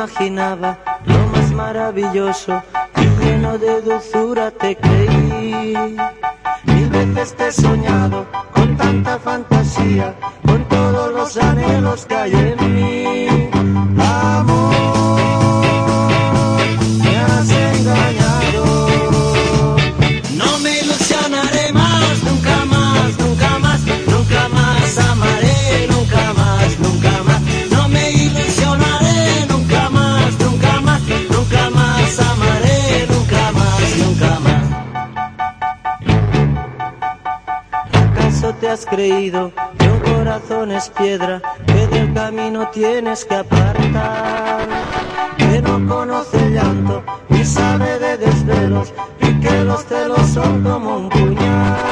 imaginaba lo más maravilloso y lleno de dulzura te creí. Mil veces te he soñado con tanta fantasía, con todos los anhelos que hay en mí. ¿Acaso te has creído que un corazón es piedra, que del camino tienes que apartar? Que no conoce llanto, ni sabe de desvelos, y que los celos son como un puñal.